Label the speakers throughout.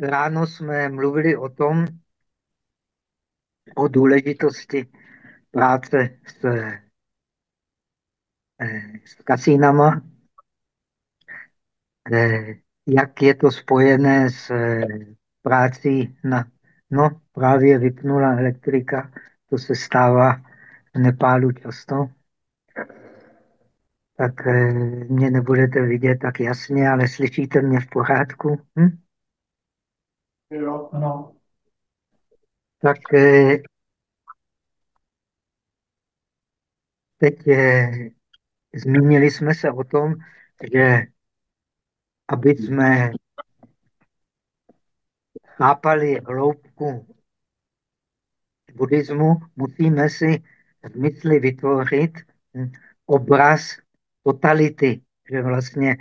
Speaker 1: ráno jsme mluvili o tom, o důležitosti práce s, eh, s kasínama, eh, jak je to spojené s eh, prácí na... No, právě vypnula elektrika, to se stává v Nepálu často. Tak mě nebudete vidět tak jasně, ale slyšíte mě v pořádku? Hm?
Speaker 2: Jo, ano.
Speaker 1: Tak teď zmínili jsme se o tom, že aby jsme chápali hloubku buddhismu, musíme si v mysli vytvořit obraz totality, že vlastně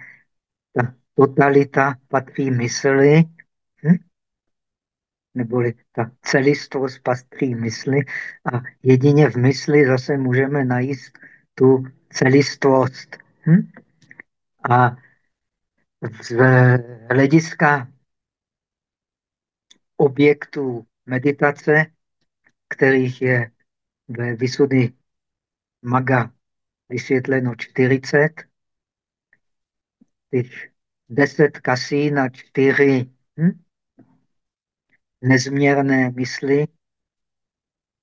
Speaker 1: ta totalita patří mysli, hm? Neboli ta celistvost patří mysli a jedině v mysli zase můžeme najít tu celistvost. Hm? A z hlediska objektů meditace, kterých je ve Vysudy Maga vysvětleno 40, těch 10 kasí na 4 hm? Nezměrné mysli,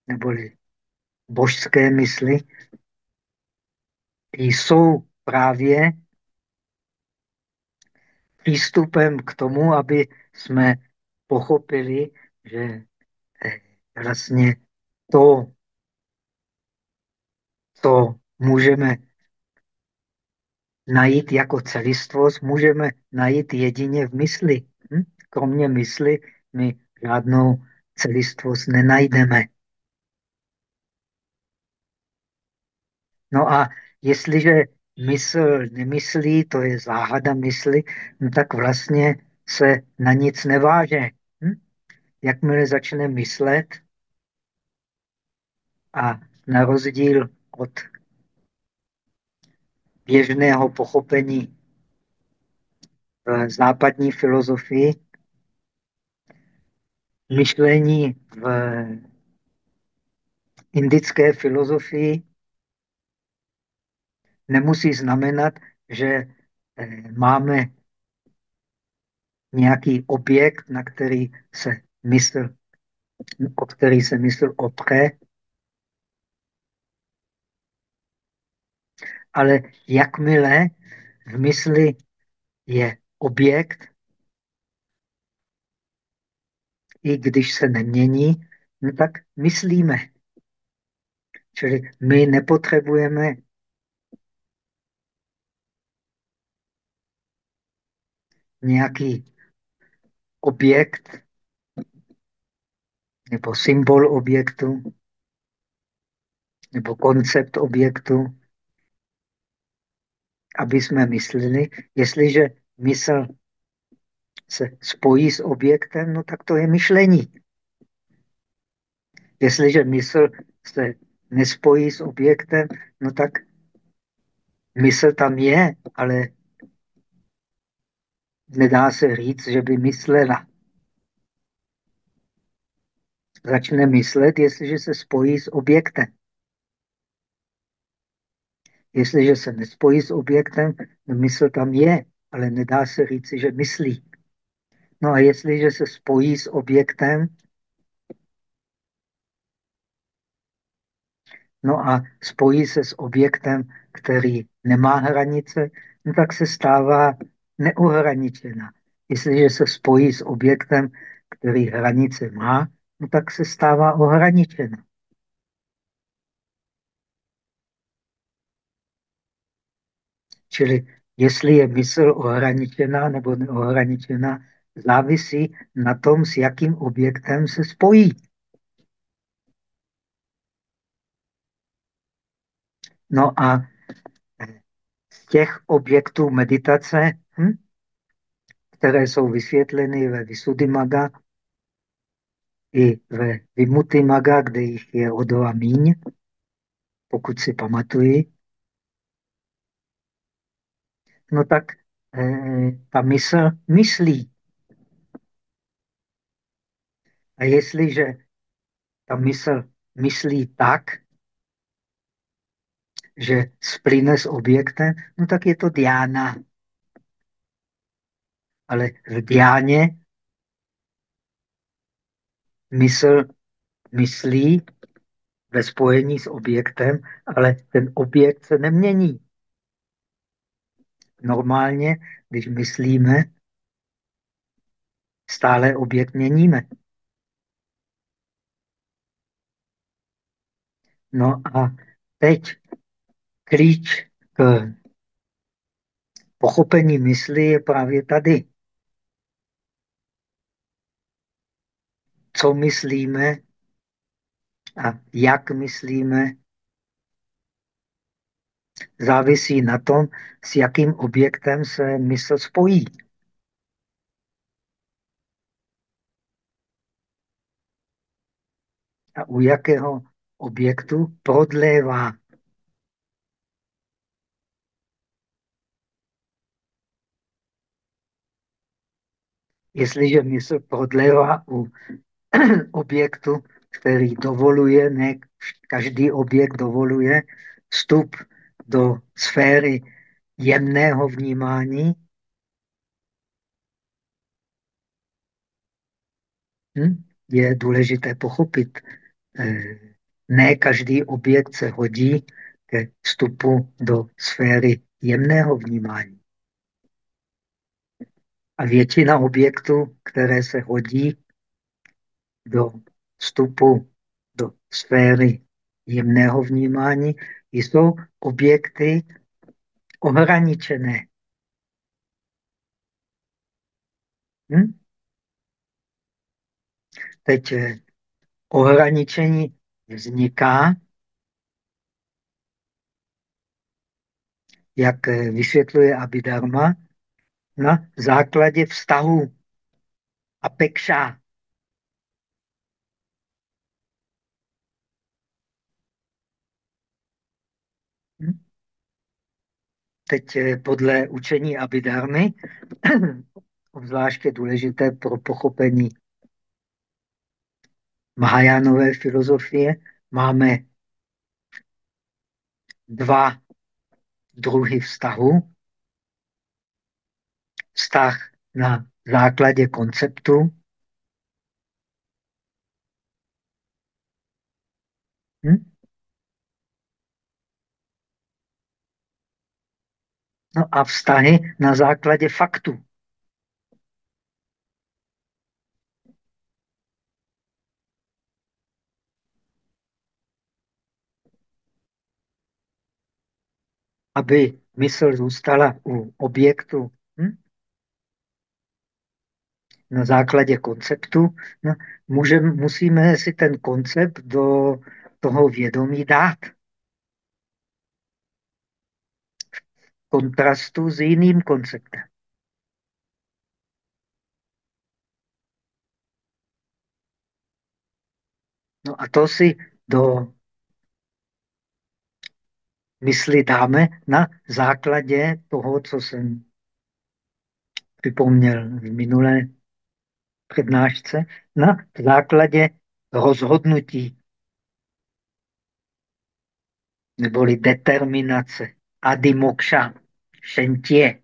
Speaker 1: neboli božské mysli, jsou právě přístupem k tomu, aby jsme pochopili, že eh, vlastně to, co můžeme najít jako celistvost, můžeme najít jedině v mysli. Hm? Kromě mysli my žádnou celistvost nenajdeme. No a jestliže mysl nemyslí, to je záhada mysli, no tak vlastně se na nic neváže. Hm? Jakmile začne myslet a na rozdíl od běžného pochopení v západní filozofii, myšlení v indické filozofii nemusí znamenat, že eh, máme nějaký objekt, na který se mysl, o který se mysl opře, ale jakmile v mysli je objekt, i když se nemění, no tak myslíme. Čili my nepotřebujeme nějaký objekt nebo symbol objektu nebo koncept objektu, aby jsme mysleli, jestliže mysl se spojí s objektem, no tak to je myšlení. Jestliže mysl se nespojí s objektem, no tak mysl tam je, ale nedá se říct, že by myslela. Začne myslet, jestliže se spojí s objektem. Jestliže se nespojí s objektem, no mysl tam je, ale nedá se říci, že myslí. No a jestliže se spojí s objektem, no a spojí se s objektem, který nemá hranice, no tak se stává neohraničená. Jestliže se spojí s objektem, který hranice má, no tak se stává ohraničená. Čili jestli je mysl ohraničená nebo neohraničená, závisí na tom, s jakým objektem se spojí. No a z těch objektů meditace, hm, které jsou vysvětleny ve Visuddhimaga i ve Vimutimaga, kde jich je o dva míň, pokud si pamatuji, no tak eh, ta mysl myslí. A jestliže ta mysl myslí tak, že splyne s objektem, no tak je to diána. Ale v diáně mysl myslí ve spojení s objektem, ale ten objekt se nemění. Normálně, když myslíme, stále objekt měníme. No a teď klíč k pochopení mysli je právě tady. Co myslíme a jak myslíme, závisí na tom, s jakým objektem se mysl spojí. A u jakého objektu prodlévá Jestliže mysl prodlévá u objektu, který dovoluje, ne každý objekt dovoluje vstup do sféry jemného vnímání, hm? je důležité pochopit. Eh, ne každý objekt se hodí ke vstupu do sféry jemného vnímání. A většina objektů, které se hodí do vstupu do sféry jemného vnímání, jsou objekty ohraničené. Hm? Teď eh, ohraničení vzniká, jak eh, vysvětluje Abhidharma, na základě vztahu a pekša. Hm? Teď eh, podle učení Abhidharmy, obzvláště důležité pro pochopení Mahajánové filozofie, máme dva druhy vztahu vztah na základě konceptu, hm? No a vztahy na základě faktu. Aby mysl zůstala u objektu, hm? na základě konceptu, no, můžeme, musíme si ten koncept do toho vědomí dát. V kontrastu s jiným konceptem. No a to si do mysli dáme na základě toho, co jsem připomněl v minulé přednášce na základě rozhodnutí neboli determinace, adimokša, šentě.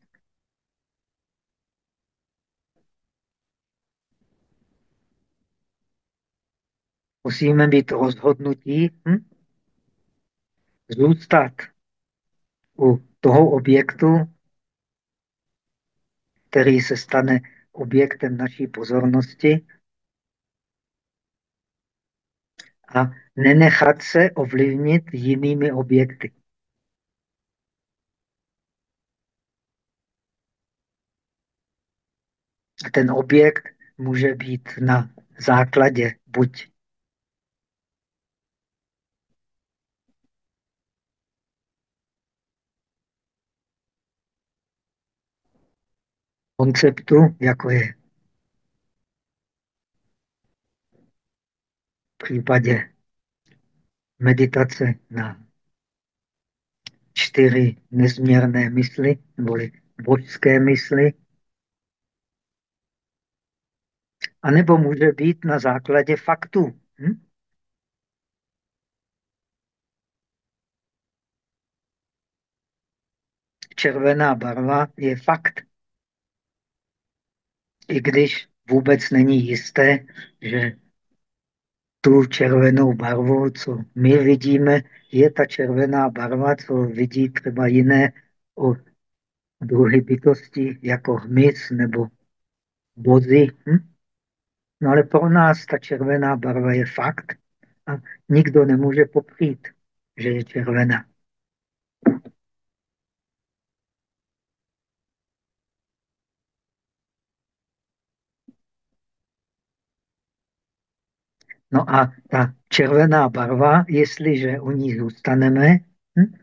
Speaker 1: Musíme být rozhodnutí hm? Zůstat u toho objektu, který se stane objektem naší pozornosti a nenechat se ovlivnit jinými objekty. A ten objekt může být na základě buď konceptu, jako je v případě meditace na čtyři nezměrné mysli, neboli božské mysli, anebo může být na základě faktů. Hm? Červená barva je fakt. I když vůbec není jisté, že tu červenou barvu, co my vidíme, je ta červená barva, co vidí třeba jiné o druhy bytosti, jako hmyz nebo bozy. Hm? No ale pro nás ta červená barva je fakt a nikdo nemůže poprít, že je červená. No a ta červená barva, jestliže u ní zůstaneme, hm?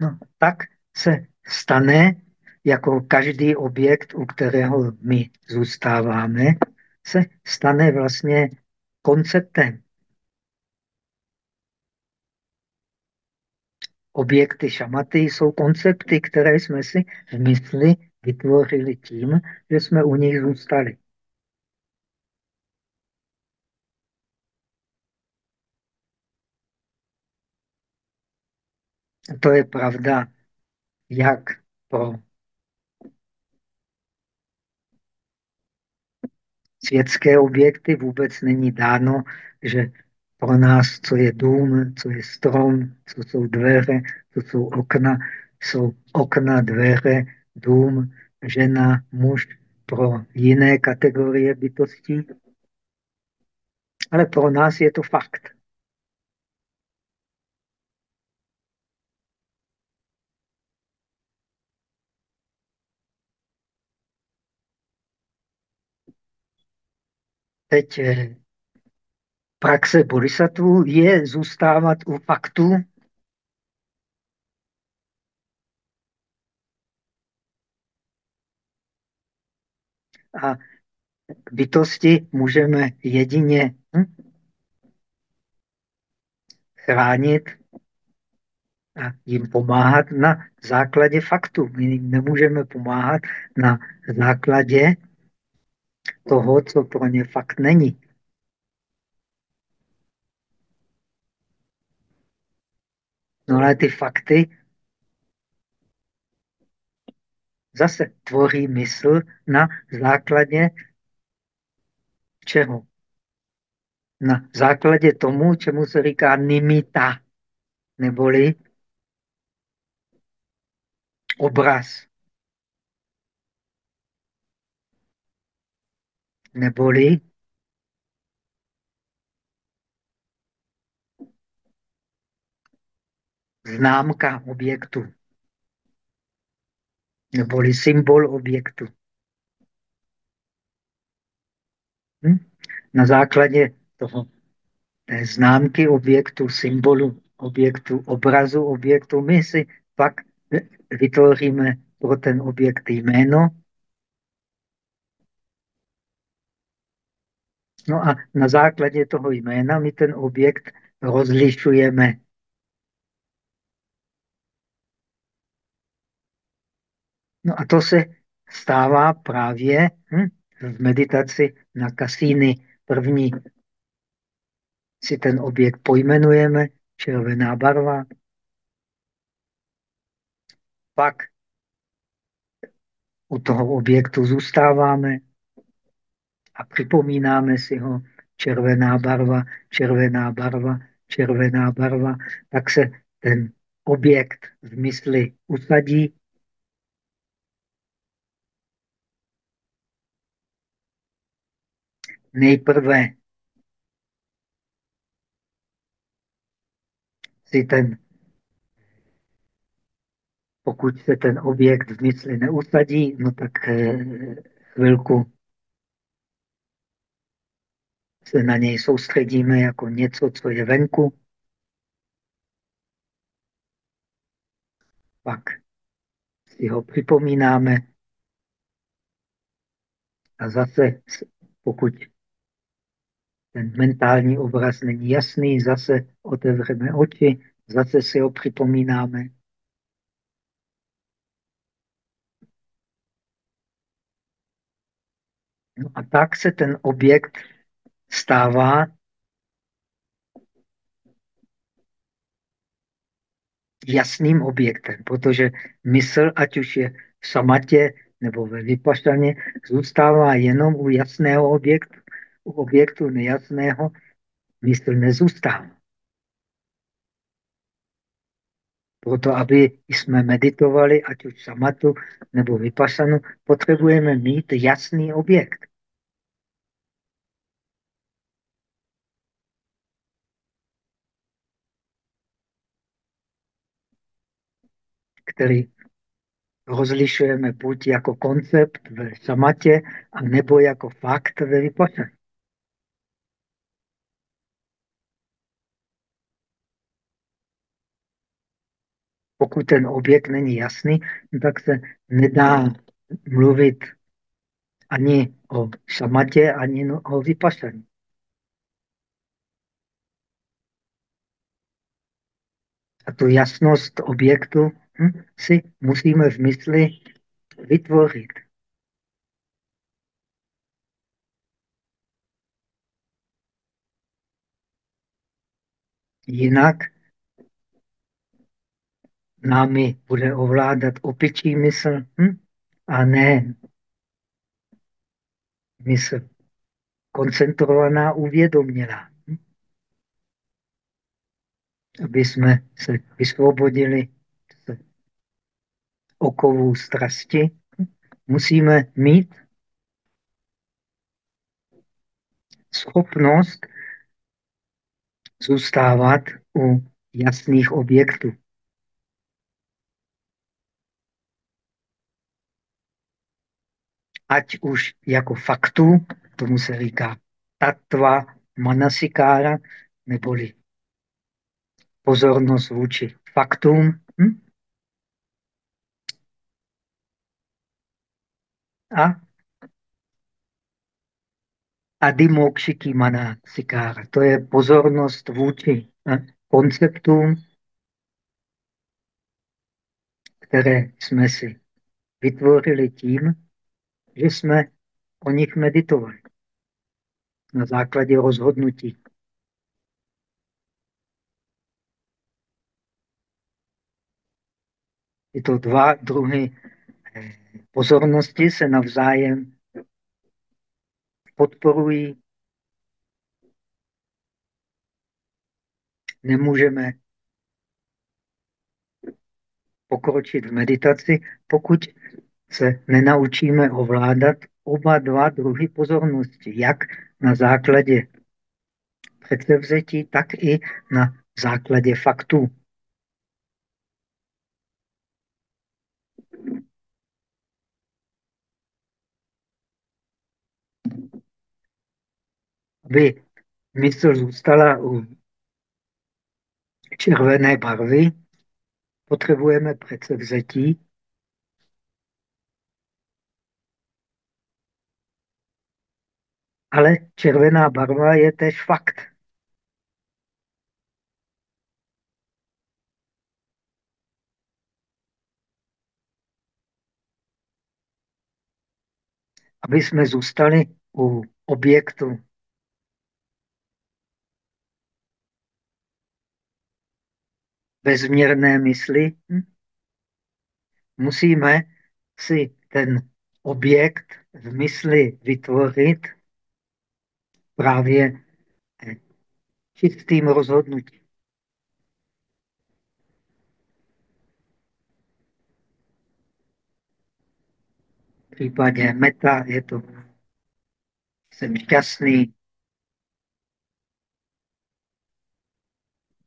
Speaker 1: no, tak se stane, jako každý objekt, u kterého my zůstáváme, se stane vlastně konceptem. Objekty šamaty jsou koncepty, které jsme si v mysli vytvořili tím, že jsme u nich zůstali. To je pravda jak pro světské objekty vůbec není dáno, že pro nás, co je dům, co je strom, co jsou dveře, co jsou okna, jsou okna, dveře, dům, žena, muž pro jiné kategorie bytostí. Ale pro nás je to fakt. Teď eh, praxe bodhisattvů je zůstávat u faktu, a bytosti můžeme jedině hm, chránit a jim pomáhat na základě faktu. My jim nemůžeme pomáhat na základě toho, co pro ně fakt není. No ale ty fakty zase tvoří mysl na základě čeho? Na základě tomu, čemu se říká nimita, neboli obraz. Neboli známka objektu neboli symbol objektu. Hm? Na základě toho, té známky objektu, symbolu objektu, obrazu objektu, my si pak vytvoříme pro ten objekt jméno. No a na základě toho jména my ten objekt rozlišujeme No a to se stává právě hm, v meditaci na kasíny. První si ten objekt pojmenujeme, červená barva. Pak u toho objektu zůstáváme a připomínáme si ho červená barva, červená barva, červená barva, tak se ten objekt v mysli usadí nejprve si ten, pokud se ten objekt v mysli neusadí, no tak eh, chvilku se na něj soustředíme jako něco, co je venku. Pak si ho připomínáme a zase, pokud ten mentální obraz není jasný, zase otevřeme oči, zase si ho připomínáme. No a tak se ten objekt stává jasným objektem, protože mysl, ať už je v samatě nebo ve vypaštaně, zůstává jenom u jasného objektu. U objektu nejasného mysl nezůstává. Proto, aby jsme meditovali, ať už samatu nebo vypasanu, potřebujeme mít jasný objekt. který rozlišujeme buď jako koncept ve samatě, a nebo jako fakt ve vypašaně. Pokud ten objekt není jasný, tak se nedá mluvit ani o samatě, ani o vypašaní. A tu jasnost objektu hm, si musíme v mysli vytvořit. Jinak námi bude ovládat opičí mysl hm? a ne mysl koncentrovaná, uvědoměná. Hm? Aby jsme se vysvobodili z okovů strasti, hm? musíme mít schopnost zůstávat u jasných objektů. Ať už jako faktu, tomu se říká tatva manasikára, neboli pozornost vůči faktům. Hm? A adimokšiky manasikára, to je pozornost vůči hm? konceptům, které jsme si vytvořili tím, že jsme o nich meditovali na základě rozhodnutí. Tyto dva druhy eh, pozornosti se navzájem podporují. Nemůžeme pokročit v meditaci, pokud se nenaučíme ovládat oba dva druhy pozornosti, jak na základě předsevzetí, tak i na základě faktů. Aby mysl zůstala u červené barvy, potřebujeme předsevzetí, ale červená barva je tež fakt. Aby jsme zůstali u objektu bezměrné mysli, hm? musíme si ten objekt v mysli vytvořit právě eh, čistým rozhodnutím. V případě meta je to jsem šťastný.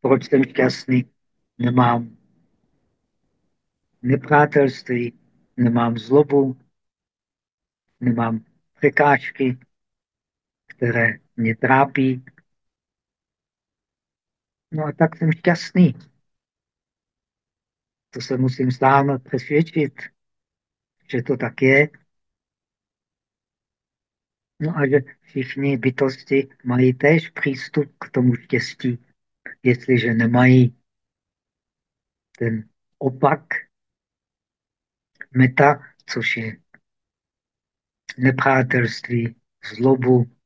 Speaker 1: Proč jsem šťastný? Nemám nepřátelství, nemám zlobu, nemám překážky, které mě trápí. No a tak jsem šťastný. To se musím sám přesvědčit, že to tak je. No a že všichni bytosti mají též přístup k tomu štěstí, jestliže nemají ten opak meta, což je nepřátelství, zlobu.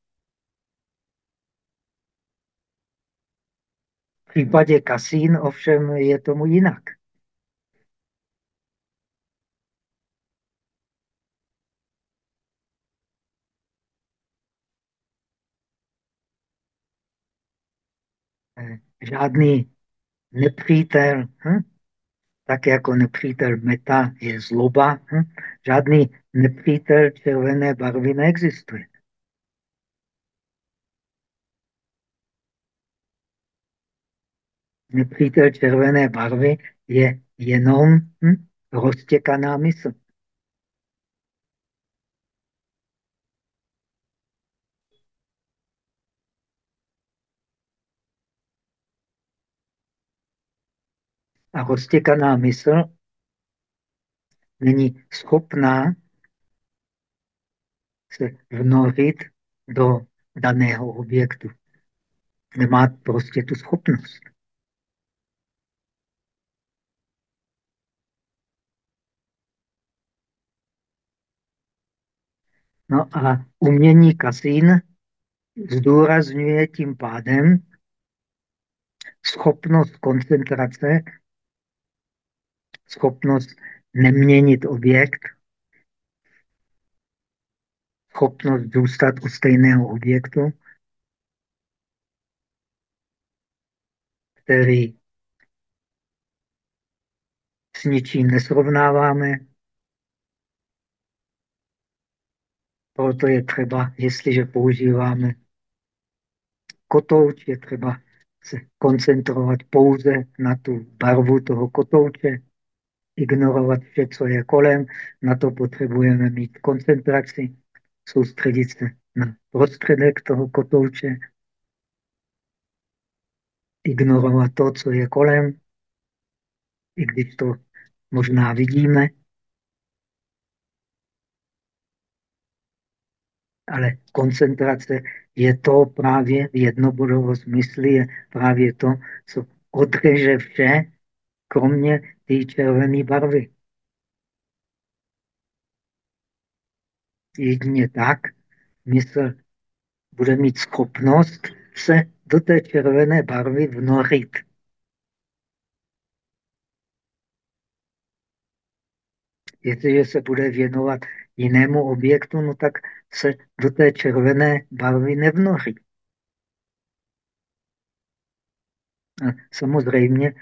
Speaker 1: V případě kasín ovšem je tomu jinak. Eh, žádný nepřítel, hm? tak jako nepřítel meta je zloba, hm? žádný nepřítel červené barvy neexistuje. Nepřítel červené barvy je jenom hm? roztěkaná mysl. A roztěkaná mysl není schopná se vnořit do daného objektu. Nemá prostě tu schopnost. No a umění kasín zdůrazňuje tím pádem schopnost koncentrace, schopnost neměnit objekt, schopnost zůstat u stejného objektu, který s ničím nesrovnáváme. Proto je třeba, jestliže používáme kotouč, je třeba se koncentrovat pouze na tu barvu toho kotouče, ignorovat vše, co je kolem. Na to potřebujeme mít koncentraci, soustředit se na prostředek toho kotouče, ignorovat to, co je kolem, i když to možná vidíme. Ale koncentrace je to právě jednobodovost mysli, je právě to, co odreže vše, kromě té červené barvy. Jedině tak mysl bude mít schopnost se do té červené barvy vnorit. Jestliže se bude věnovat jinému objektu, no tak se do té červené barvy nevnoří. A samozřejmě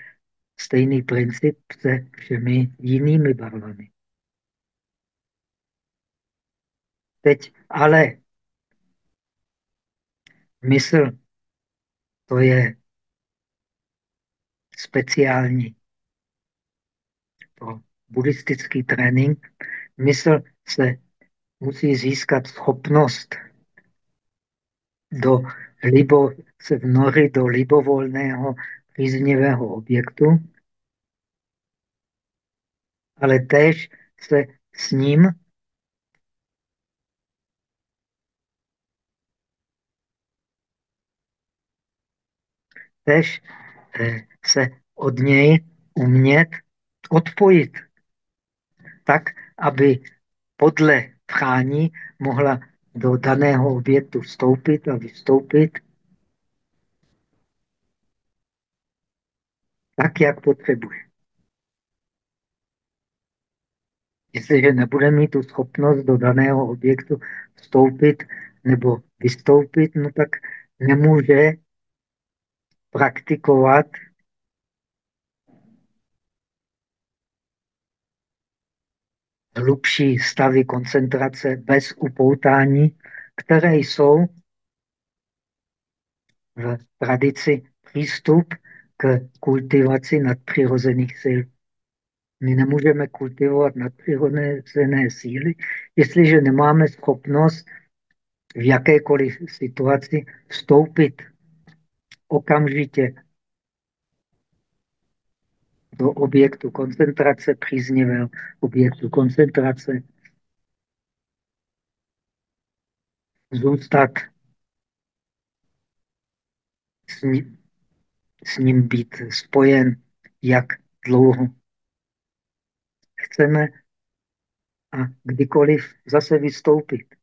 Speaker 1: stejný princip se všemi jinými barvami. Teď ale mysl to je speciální pro buddhistický trénink. Mysl se musí získat schopnost do libo, se vnořit do libovolného příznivého objektu, ale též se s ním tež eh, se od něj umět odpojit. Tak, aby podle prání mohla do daného objektu vstoupit a vystoupit tak, jak potřebuje. Jestliže nebude mít tu schopnost do daného objektu vstoupit nebo vystoupit, no tak nemůže praktikovat hlubší stavy koncentrace bez upoutání, které jsou v tradici přístup k kultivaci nadpřirozených sil. My nemůžeme kultivovat nadpřirozené síly, jestliže nemáme schopnost v jakékoliv situaci vstoupit okamžitě do objektu koncentrace, příznivého objektu koncentrace, zůstat s ním, s ním být spojen, jak dlouho chceme a kdykoliv zase vystoupit.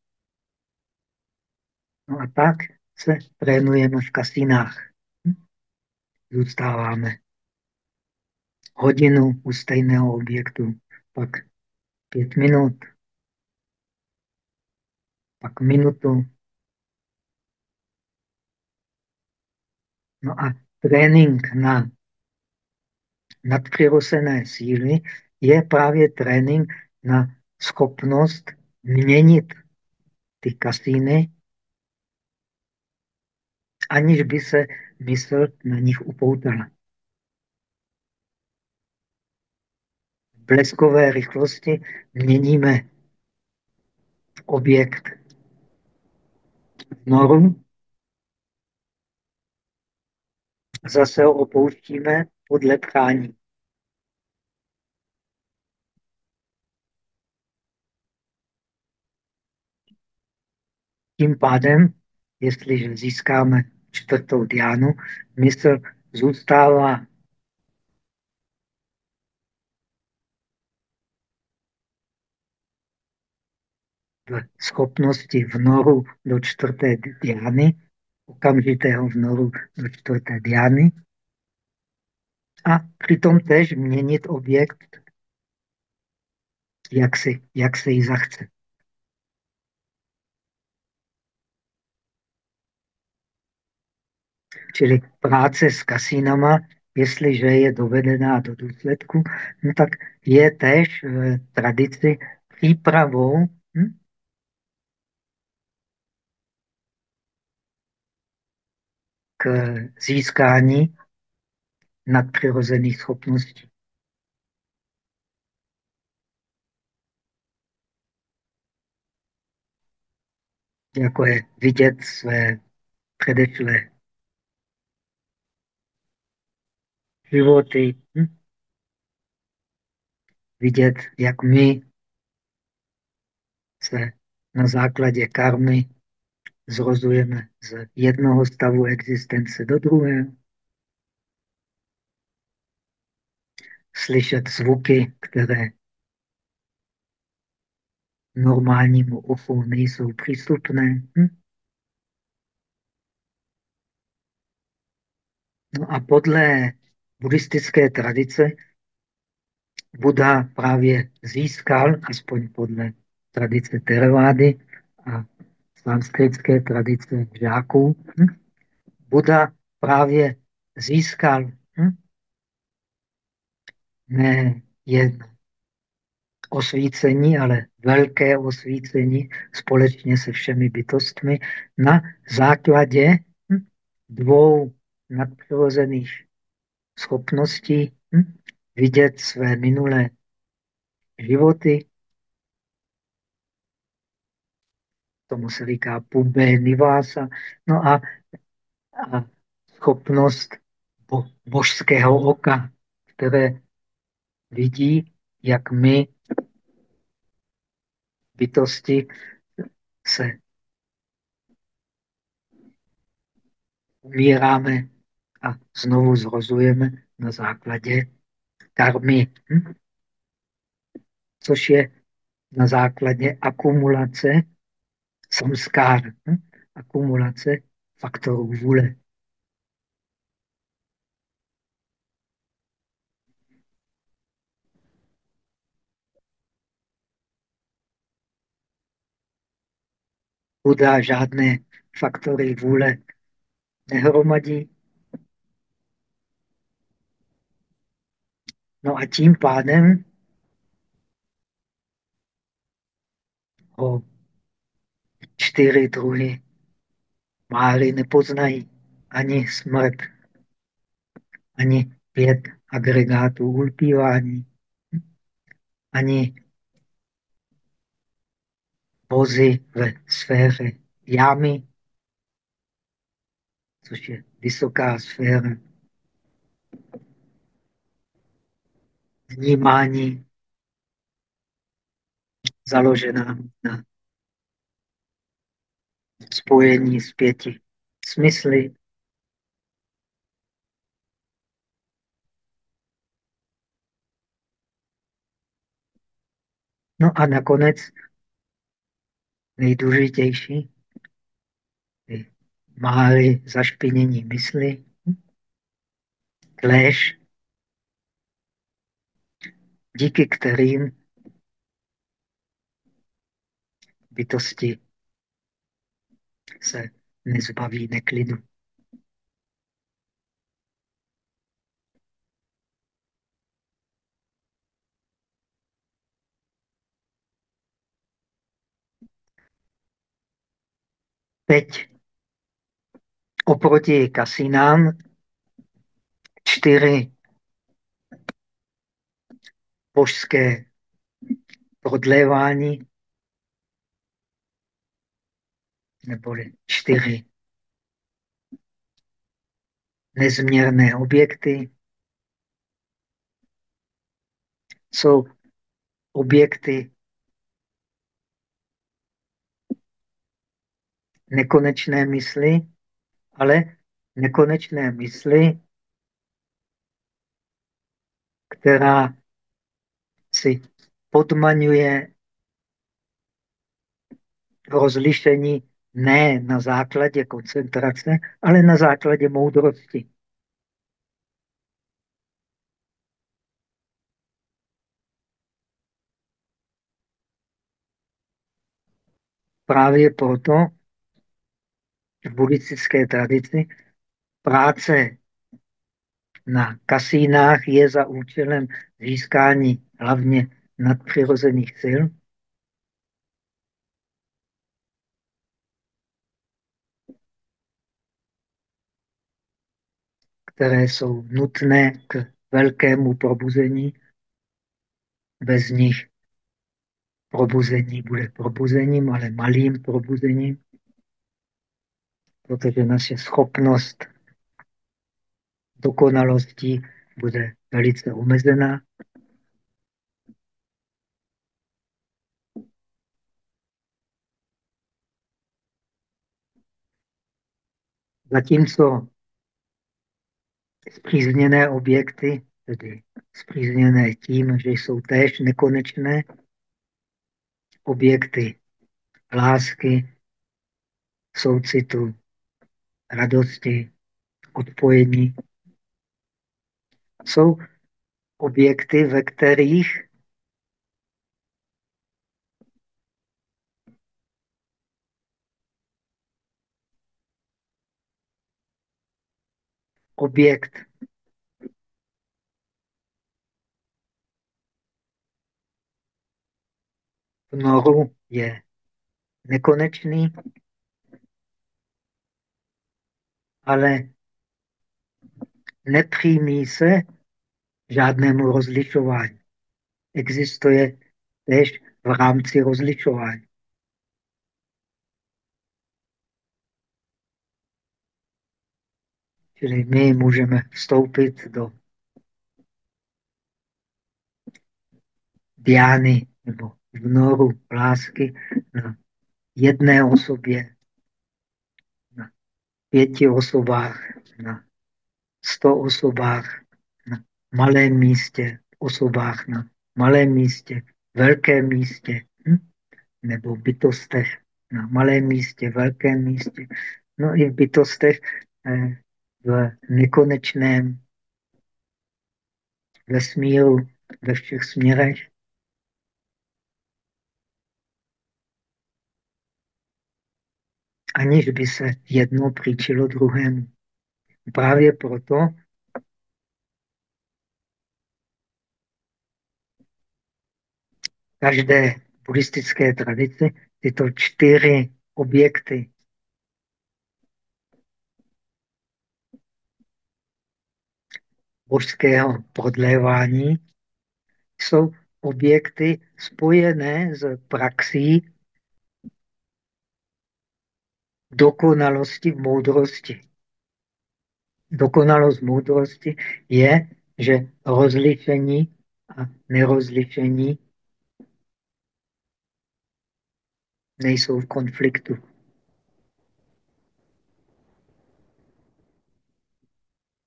Speaker 1: No a tak se trénujeme v kasinách. Zůstáváme hodinu u stejného objektu, pak pět minut, pak minutu. No a trénink na nadpřirozené síly je právě trénink na schopnost měnit ty kasíny, aniž by se mysl na nich upoutala. Bleskové rychlosti měníme objekt noru, zase ho opouštíme podle prání. Tím pádem, jestliže získáme čtvrtou diánu, mysl zůstává schopnosti vnoru do čtvrté diány, okamžitého vnoru do čtvrté diány a přitom tež měnit objekt, jak, si, jak se jí zachce. Čili práce s kasínama, jestliže je dovedená do důsledku, no tak je též v tradici přípravou hm? K získání nadpřirozených schopností. Jako je vidět své předešlé životy, hm? vidět, jak my se na základě karmy zrozujeme z jednoho stavu existence do druhého. Slyšet zvuky, které normálnímu uchu nejsou přístupné. Hm? No a podle buddhistické tradice Buddha právě získal, aspoň podle tradice Theravady a sanskritské tradice žáků, hm? Buddha právě získal hm? ne jen osvícení, ale velké osvícení společně se všemi bytostmi na základě hm? dvou nadpřirozených schopností hm? vidět své minulé životy. Tomu se říká pubé nivása. No a, a schopnost bo, božského oka, které vidí, jak my bytosti se umíráme a znovu zrozujeme na základě karmy, hm? což je na základě akumulace samskár, akumulace faktorů vůle. Buda žádné faktory vůle nehromadí. No a tím pádem ho čtyři druhy máry nepoznají. Ani smrt, ani pět agregátů ulpívání, ani vozy ve sféře jámy, což je vysoká sféra vnímání založená na spojení s pěti smysly. No a nakonec nejdůležitější máli zašpinění mysli, kléž, díky kterým bytosti se nezbaví neklidu. Teď oproti kasinám čtyři božské prodlévání neboli čtyři nezměrné objekty jsou objekty nekonečné mysli, ale nekonečné mysli, která si podmaňuje rozlišení ne na základě koncentrace, ale na základě moudrosti. Právě proto v buddhistické tradici práce na kasínách je za účelem získání hlavně nadpřirozených sil, které jsou nutné k velkému probuzení. Bez nich probuzení bude probuzením, ale malým probuzením, protože naše schopnost dokonalosti bude velice omezená. Zatímco zpřízněné objekty, tedy zpřízněné tím, že jsou též nekonečné, objekty lásky, soucitu, radosti, odpojení, jsou objekty, ve kterých objekt v noru je nekonečný, ale nepřímí se žádnému rozlišování. Existuje tež v rámci rozlišování. Čili my můžeme vstoupit do diány nebo vnoru lásky na jedné osobě, na pěti osobách, na sto osobách, na malém místě, osobách na malém místě, velkém místě, hm? nebo bytostech na malém místě, velkém místě. No i v bytostech eh, v nekonečném vesmíru ve všech směrech. Aniž by se jedno příčilo druhému. Právě proto každé buddhistické tradici tyto čtyři objekty božského prodlévání jsou objekty spojené s praxí dokonalosti v moudrosti. Dokonalost moudrosti je, že rozlišení a nerozlišení nejsou v konfliktu.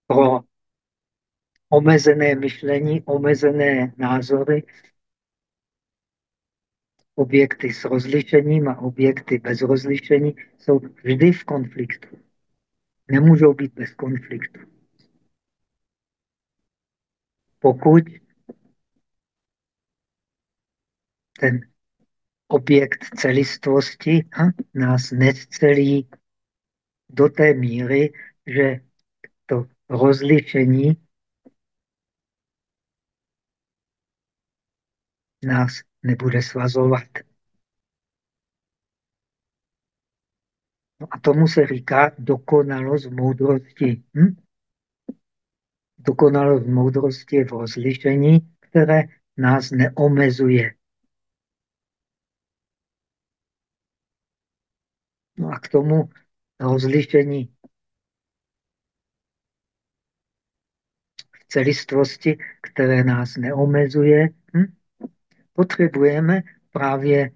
Speaker 1: Pro omezené myšlení, omezené názory, objekty s rozlišením a objekty bez rozlišení jsou vždy v konfliktu. nemůžou být bez konfliktu. Pokud ten objekt celistvosti ha, nás necelí do té míry, že to rozlišení nás nebude svazovat. No a tomu se říká dokonalost moudrosti. Hm? Dokonalost moudrosti je v rozlišení, které nás neomezuje. No a k tomu rozlišení v celistvosti, které nás neomezuje, hm? Potřebujeme právě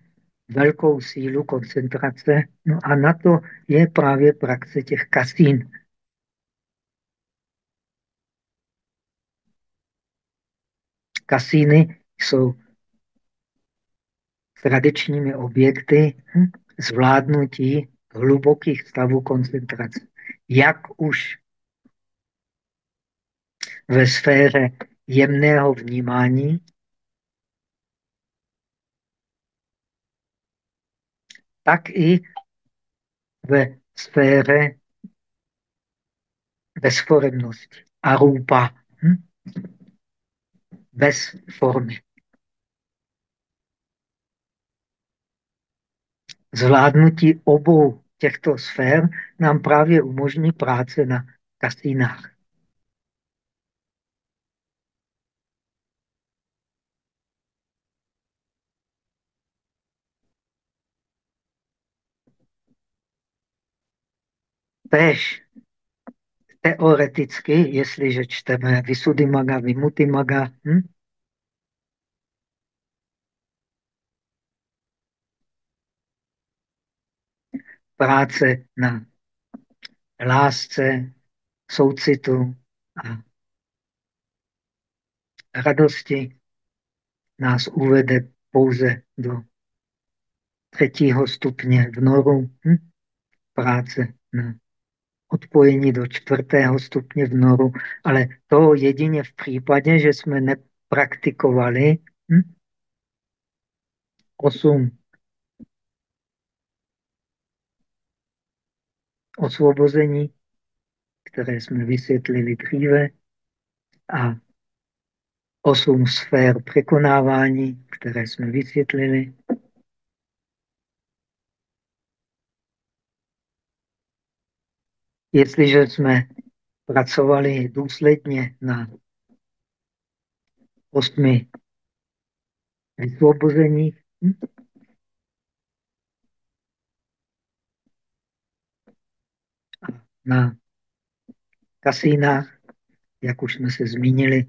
Speaker 1: velkou sílu koncentrace. No a na to je právě praxe těch kasín. Kasíny jsou tradičními objekty zvládnutí hlubokých stavů koncentrace. Jak už ve sféře jemného vnímání, tak i ve sféře bezforemnosti. Arupa. Hm? Bez formy. Zvládnutí obou těchto sfér nám právě umožní práce na kasínách. Tež teoreticky, jestliže čteme Visuddhimaga, Vimutimaga, hm? práce na lásce, soucitu a radosti nás uvede pouze do třetího stupně v noru, hm? práce na odpojení do čtvrtého stupně v noru, ale to jedině v případě, že jsme nepraktikovali hm? osm osvobození, které jsme vysvětlili dříve, a osm sfér překonávání, které jsme vysvětlili. Jestliže jsme pracovali důsledně na osmi vysvobozeních, hm? na kasínách, jak už jsme se zmínili,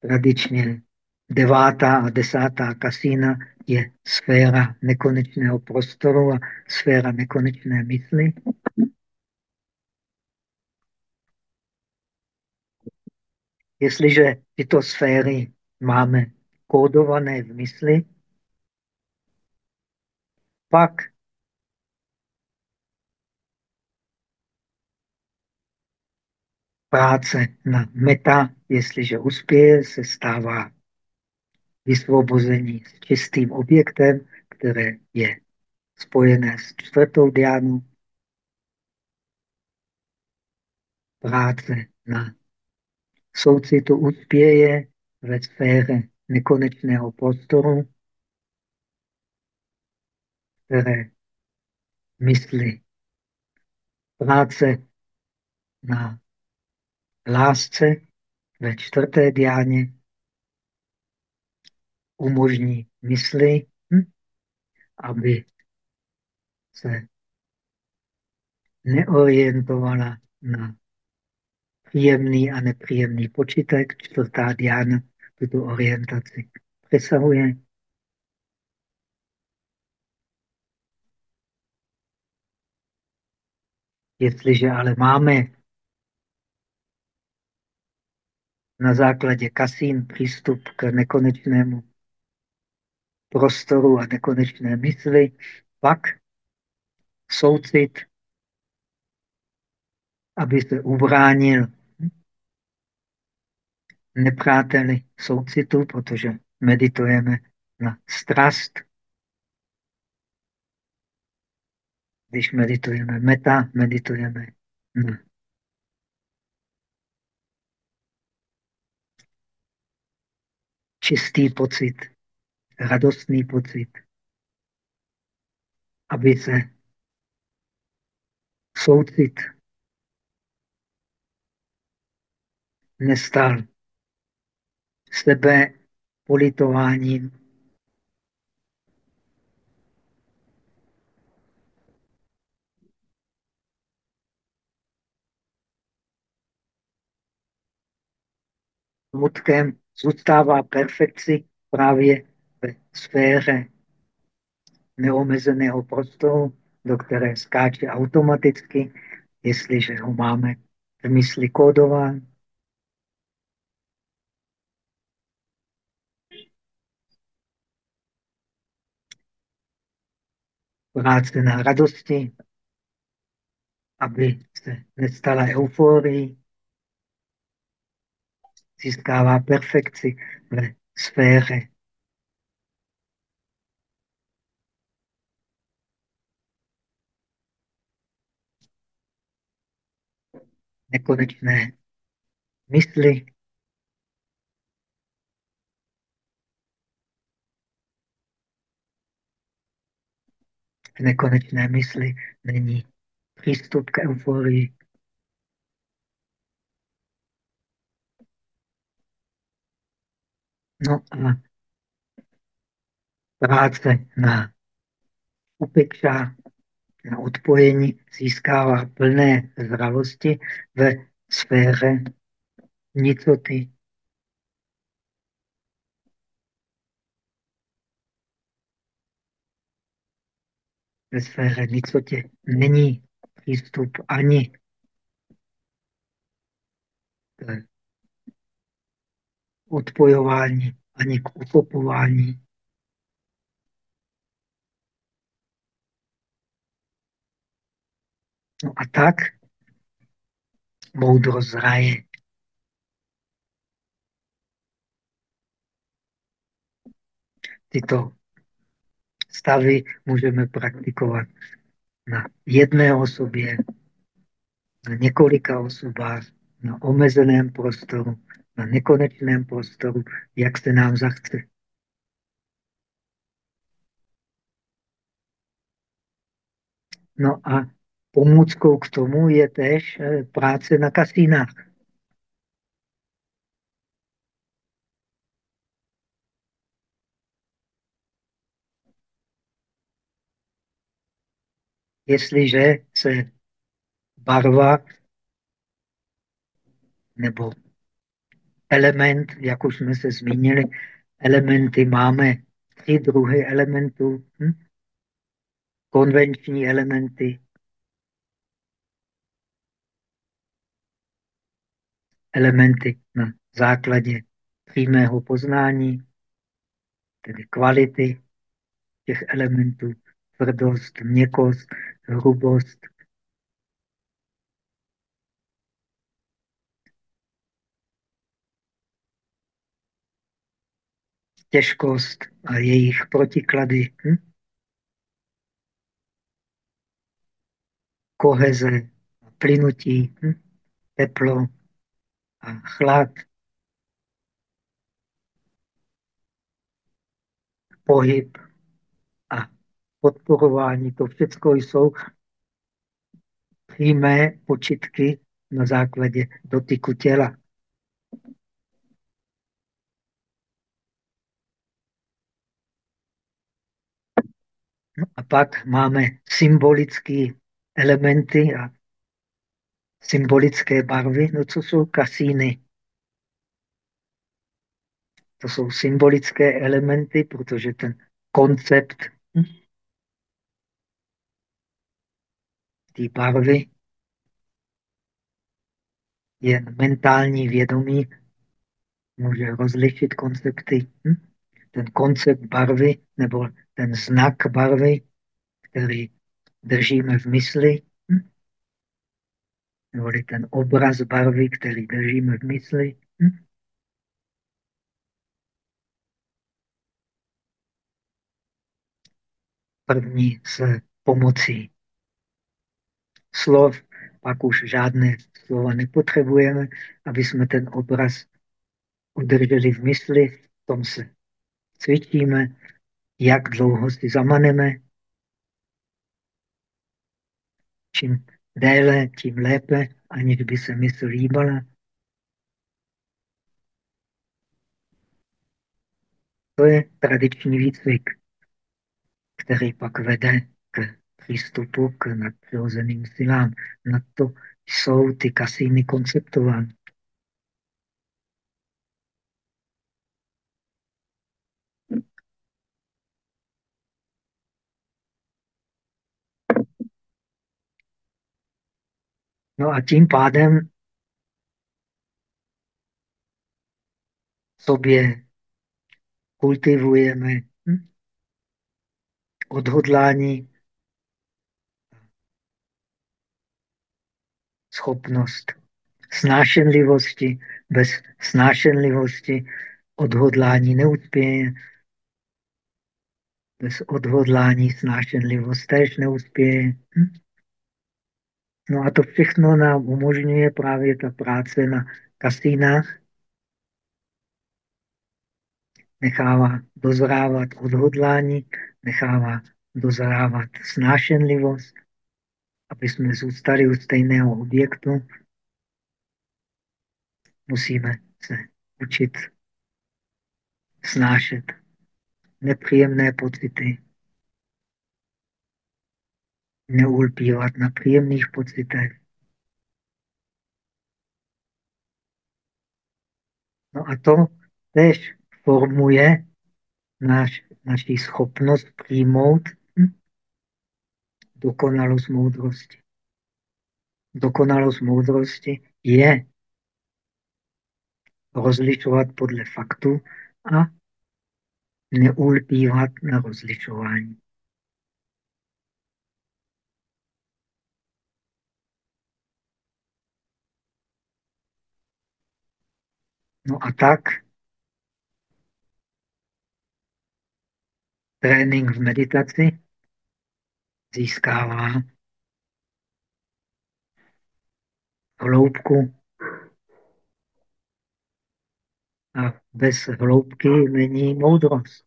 Speaker 1: tradičně devátá a desátá kasína je sféra nekonečného prostoru a sféra nekonečné mysli. Jestliže tyto sféry máme kódované v mysli, pak práce na meta, jestliže uspěje, se stává vysvobození s čistým objektem, které je spojené s čtvrtou diánu. Práce na soucitu uspěje ve sféře nekonečného prostoru, které mysli práce na lásce ve čtvrté diáně umožní mysli, hm, aby se neorientovala na příjemný a nepříjemný počítek. Čtvrtá diána tuto orientaci přesahuje. Jestliže ale máme na základě kasín přístup k nekonečnému prostoru a nekonečné mysli, pak soucit aby se ubránil nepřáteli soucitu, protože meditujeme na strast. Když meditujeme meta, meditujeme na čistý pocit, radostný pocit, aby se soucit nestal sebe politováním. Smutkem zůstává perfekci právě ve sféře neomezeného prostoru, do které skáče automaticky, jestliže ho máme v mysli kódován. Práce na radosti, aby se nestala euforii, získává perfekci ve sféře nekonečné mysli. V nekonečné mysli není přístup k euforii. No a práce na upekša na odpojení získává plné zralosti ve sféře nicoty. Ve sféře nicotě není přístup ani k odpojování, ani k utopování. No a tak moudrost zraje. Tyto stavy můžeme praktikovat na jedné osobě, na několika osobách, na omezeném prostoru, na nekonečném prostoru, jak se nám zachce. No a pomůckou k tomu je tež eh, práce na kasínách. Jestliže se barva nebo element, jak už jsme se zmínili, elementy máme tři druhy elementů. Hm? Konvenční elementy, elementy na základě přímého poznání, tedy kvality těch elementů, tvrdost, měkost, hrubost. Těžkost a jejich protiklady. Hm? Koheze, plynutí, hm? teplo, a chlad, pohyb a podporování, to všechno jsou přímé počitky na základě dotyku těla. No a pak máme symbolické elementy a symbolické barvy, no co jsou kasíny. To jsou symbolické elementy, protože ten koncept té barvy je mentální vědomí, může rozlišit koncepty. Hm? Ten koncept barvy nebo ten znak barvy, který držíme v mysli? Neboli ten obraz barvy, který držíme v mysli. Hm? První se pomocí slov, pak už žádné slova nepotřebujeme, aby jsme ten obraz udrželi v mysli, v tom se cvičíme, jak dlouho si zamaneme. Čím déle, tím lépe, aniž by se mysl líbala. To je tradiční výcvik, který pak vede k přístupu k nadpřirozeným silám. Na to jsou ty kasíny konceptovány. No a tím pádem sobě kultivujeme hm? odhodlání, schopnost snášenlivosti. Bez snášenlivosti odhodlání neuspěje. Bez odhodlání snášenlivost též neuspěje. Hm? No a to všechno nám umožňuje právě ta práce na kasínách. Nechává dozrávat odhodlání, nechává dozrávat snášenlivost, aby jsme zůstali u stejného objektu. Musíme se učit snášet nepříjemné pocity, neulpívat na příjemných pocitech. No a to tež formuje naš, naši schopnost přijmout dokonalost moudrosti. Dokonalost moudrosti je rozlišovat podle faktu a neulpívat na rozlišování. No a tak trénink v meditaci získává hloubku a bez hloubky není moudrost.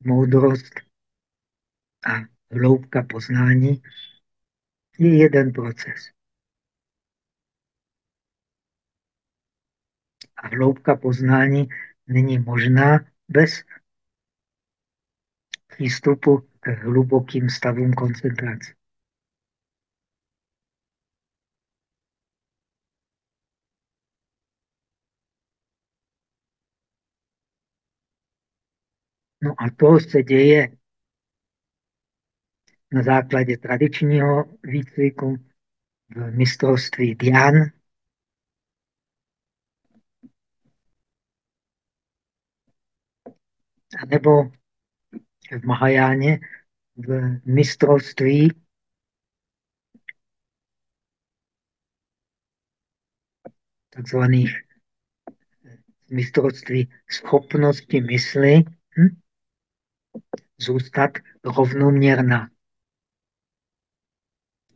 Speaker 1: Moudrost a hloubka poznání je jeden proces. A hloubka poznání není možná bez přístupu k hlubokým stavům koncentrace. No a to se děje na základě tradičního výcviku v mistrovství Dian. Nebo v Mahajáně v mistrovství takzvaných mistrovství schopnosti mysli hm? zůstat rovnoměrná.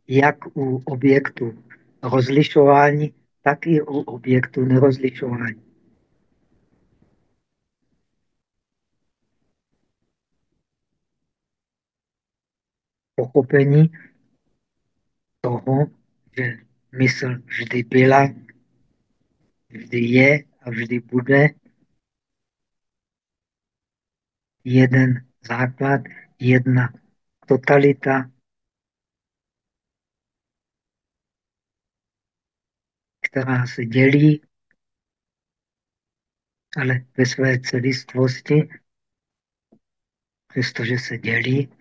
Speaker 1: Jak u objektu rozlišování, tak i u objektu nerozlišování. Pochopení toho, že mysl vždy byla, vždy je a vždy bude jeden základ, jedna totalita, která se dělí, ale ve své celistvosti, přestože se dělí,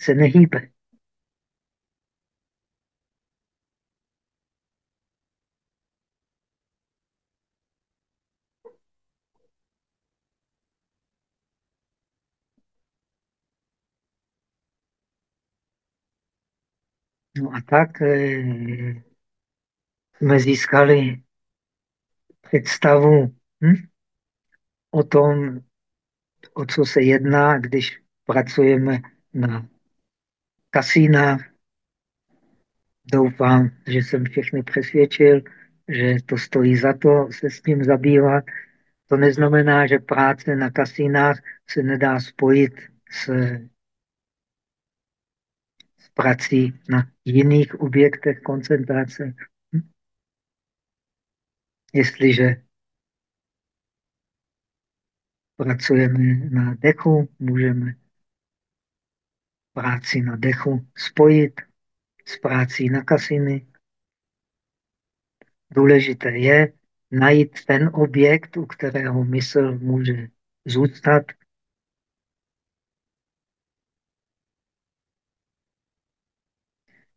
Speaker 1: se nehýbe. No a tak e, jsme získali představu hm, o tom, o co se jedná, když pracujeme na kasínách. Doufám, že jsem všechny přesvědčil, že to stojí za to se s tím zabývat. To neznamená, že práce na kasínách se nedá spojit s, s prací na jiných objektech koncentrace. Hm? Jestliže pracujeme na dechu, můžeme práci na dechu spojit s prací na kasiny. Důležité je najít ten objekt, u kterého mysl může zůstat.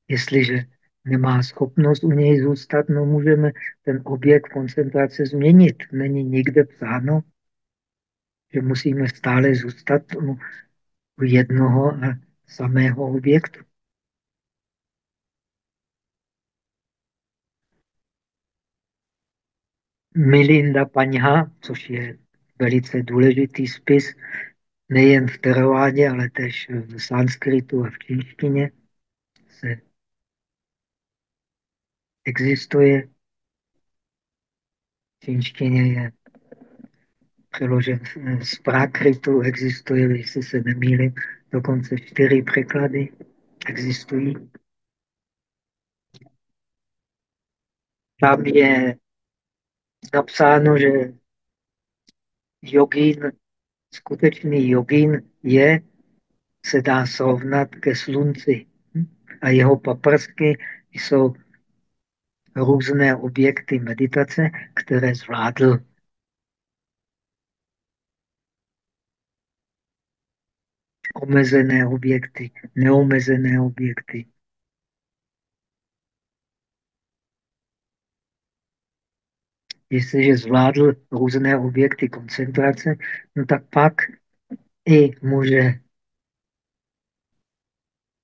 Speaker 1: Jestliže nemá schopnost u něj zůstat, no můžeme ten objekt koncentrace změnit. Není nikde psáno, že musíme stále zůstat u jednoho a samého objektu. Milinda Paňha, což je velice důležitý spis, nejen v teravádě, ale tež v sanskritu a v čínštině, se existuje. V čínštině je přeložen z prakritu, existuje, jestli se nemýlím, dokonce čtyři překlady existují. Tam je napsáno, že jogín, skutečný jogín je, se dá srovnat ke slunci. A jeho paprsky jsou různé objekty meditace, které zvládl. Omezené objekty, neomezené objekty. Jestliže zvládl různé objekty koncentrace, no tak pak i může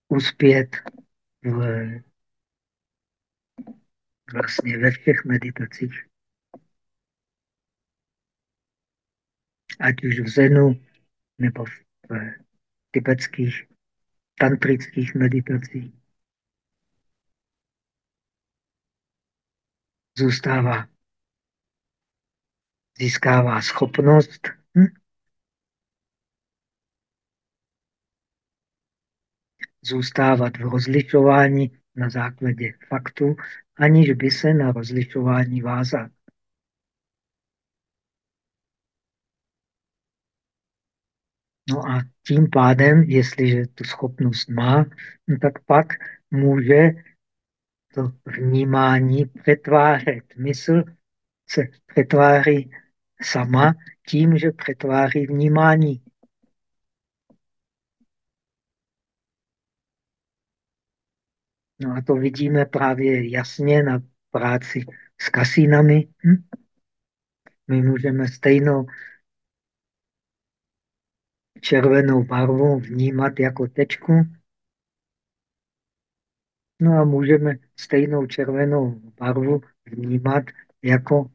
Speaker 1: uspět v, vlastně ve všech meditacích. Ať už v Zenu nebo v tibetských tantrických meditacích. Zůstává, získává schopnost hm? zůstávat v rozlišování na základě faktu, aniž by se na rozlišování vázal. No a tím pádem, jestliže tu schopnost má, no tak pak může to vnímání přetvářet. Mysl se přetváří sama tím, že přetváří vnímání. No a to vidíme právě jasně na práci s kasínami. Hm? My můžeme stejnou červenou barvu vnímat jako tečku. No a můžeme stejnou červenou barvu vnímat jako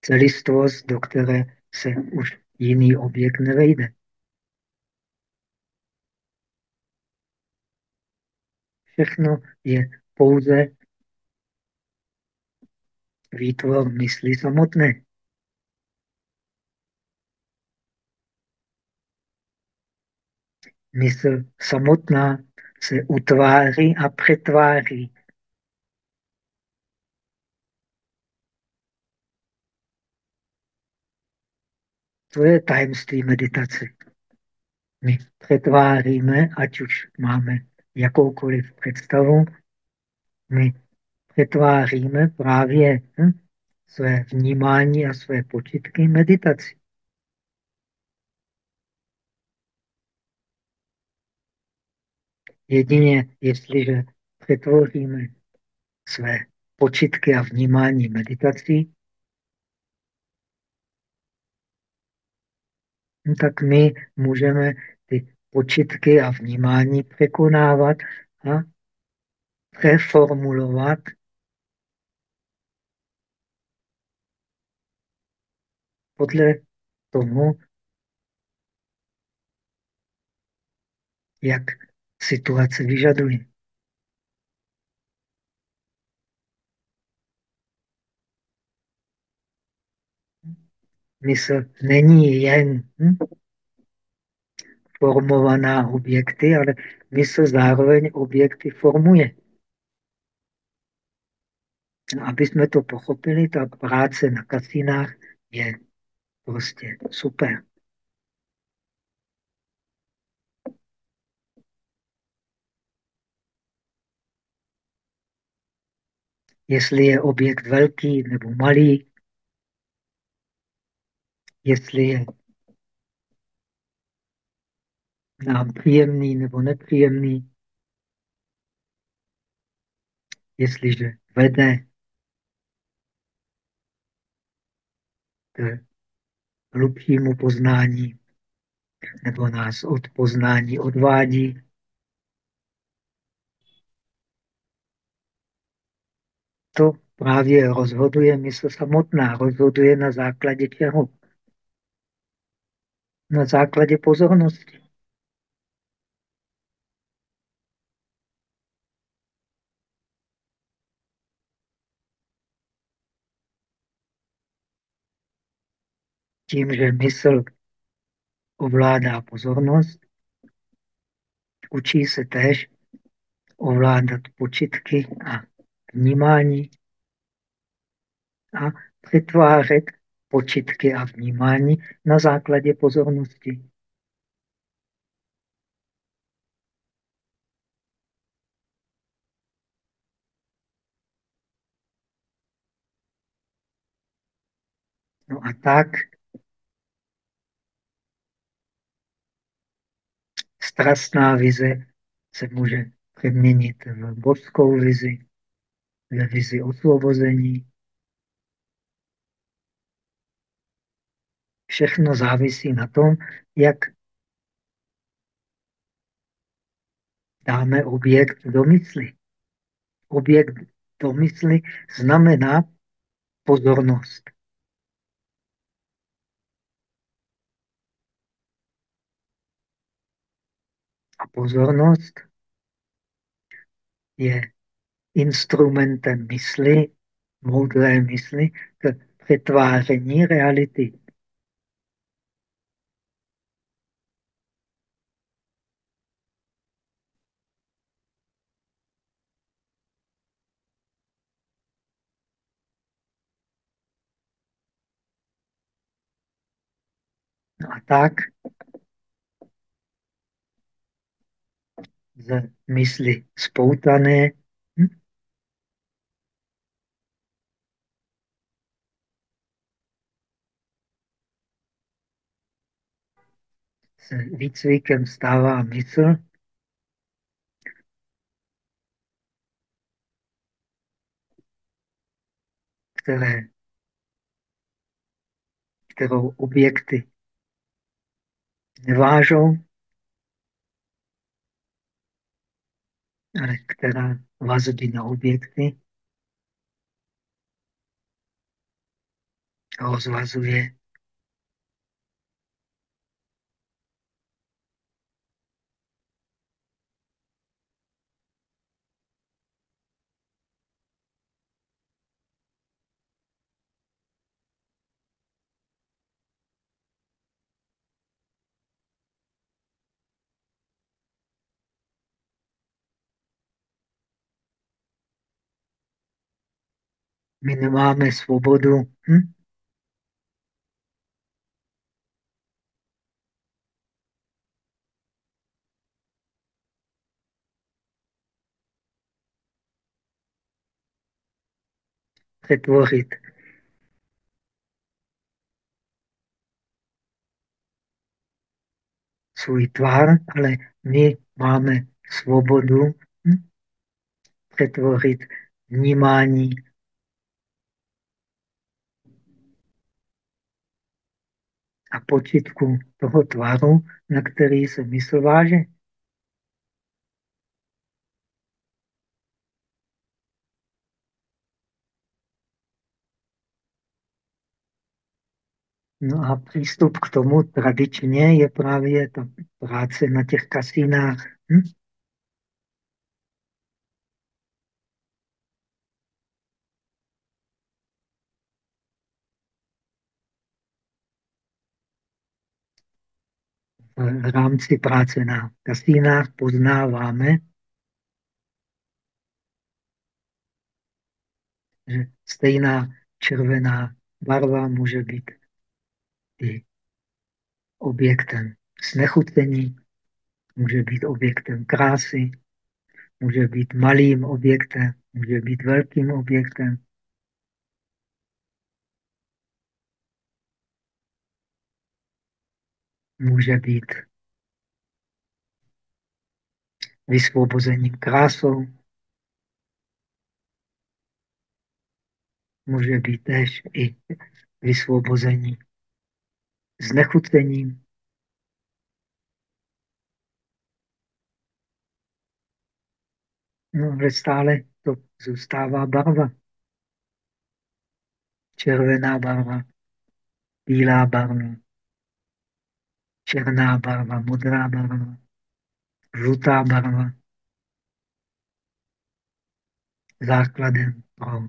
Speaker 1: celistvost, do které se už jiný objekt nevejde. Všechno je pouze výtvor mysli samotné. Mysl samotná se utváří a přetváří. To je tajemství meditace. My přetváříme, ať už máme jakoukoliv představu, my přetváříme právě hm, své vnímání a své počitky meditaci. Jedině, jestliže přetvoříme své počitky a vnímání meditací, no tak my můžeme ty počitky a vnímání překonávat a přeformulovat. Podle toho, jak situace vyžaduje. Mysl není jen hm, formovaná objekty, ale mysl zároveň objekty formuje. No, aby jsme to pochopili, tak práce na kasinách je prostě super. Jestli je objekt velký nebo malý, jestli je nám příjemný nebo nepříjemný, jestliže vede k hlubšímu poznání nebo nás od poznání odvádí. To právě rozhoduje mysl samotná. Rozhoduje na základě čeho? Na základě pozornosti. tím, že mysl ovládá pozornost, učí se též ovládat počitky a vnímání a přetvářet počitky a vnímání na základě pozornosti. No a tak strastná vize se může přeměnit v božskou vizi, ve vizi osvobození. Všechno závisí na tom, jak dáme objekt do mysli. Objekt do mysli znamená pozornost. A pozornost je instrumentem mysli, moudré mysli, k přetváření reality. No a tak z mysli spoutané. Se výcvikem stává mysl, které, kterou objekty nevážou, ale která vazby na objekty rozvazuje My nemáme svobodu. Hm? Přetvořit svůj tvar, ale my máme svobodu hm? přetvořit vnímání a počitku toho tvaru, na který se mysl váže. No a přístup k tomu tradičně je právě ta práce na těch kasínách. Hm? V rámci práce na kasínách poznáváme, že stejná červená barva může být i objektem znechucení, může být objektem krásy, může být malým objektem, může být velkým objektem. Může být vysvobozením krásou, může být tež i vysvobození znechucením. No, ale stále to zůstává barva. Červená barva, bílá barva, černá barva, modrá barva, žlutá barva. Základem pro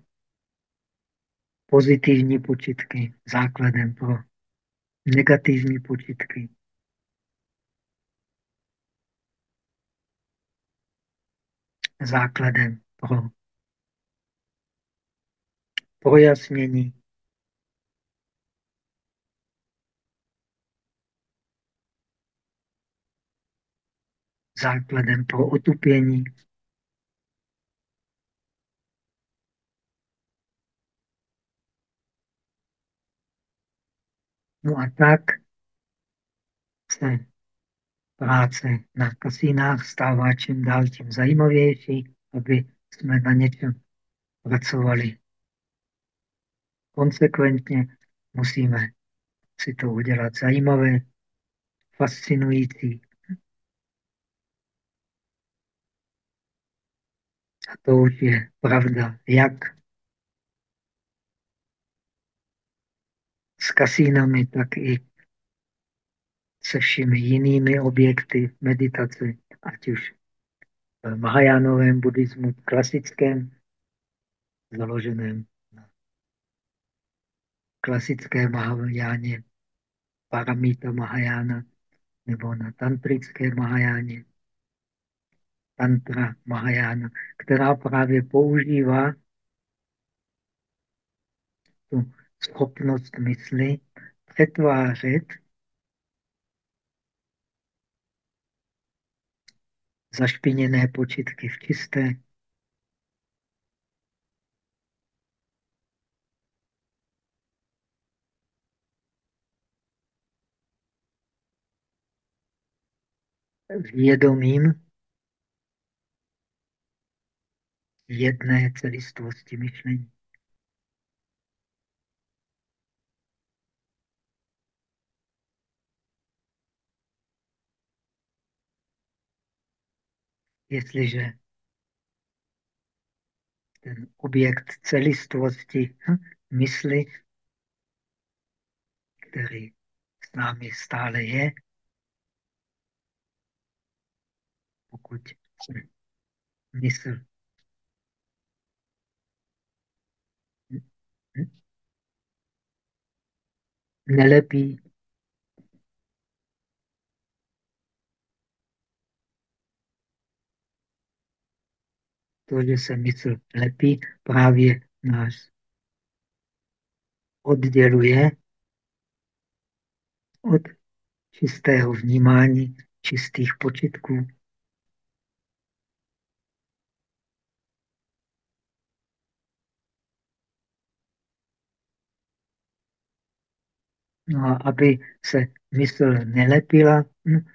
Speaker 1: pozitivní počitky, základem pro negativní počitky. Základem pro projasnění základem pro otupění. No a tak se práce na kasínách stává čím dál tím zajímavější, aby jsme na něčem pracovali konsekventně. Musíme si to udělat zajímavé, fascinující. A to už je pravda, jak? S kasínami, tak i se všemi jinými objekty meditace, ať už v Mahajánovém buddhismu klasickém, založeném na klasické Mahajáně, Paramita Mahajána, nebo na tantrické Mahajáně, Tantra Mahajána, která právě používá tu schopnost mysli přetvářet zašpiněné počitky v čisté. Vědomím jedné celistvosti myšlení. Jestliže ten objekt celistvosti hm, mysli, který s námi stále je, pokud mysl nelepí to, že se mysl lepí, právě nás odděluje od čistého vnímání, čistých počitků. Aby se mysl nelepila, hm,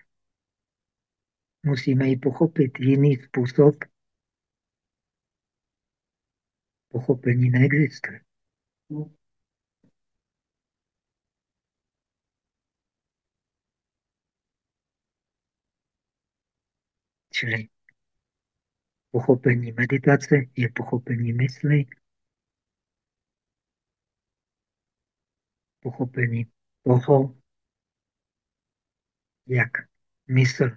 Speaker 1: musíme ji pochopit. Jiný způsob pochopení neexistuje. Čili pochopení meditace je pochopení mysli, pochopení toho, jak? Mysl.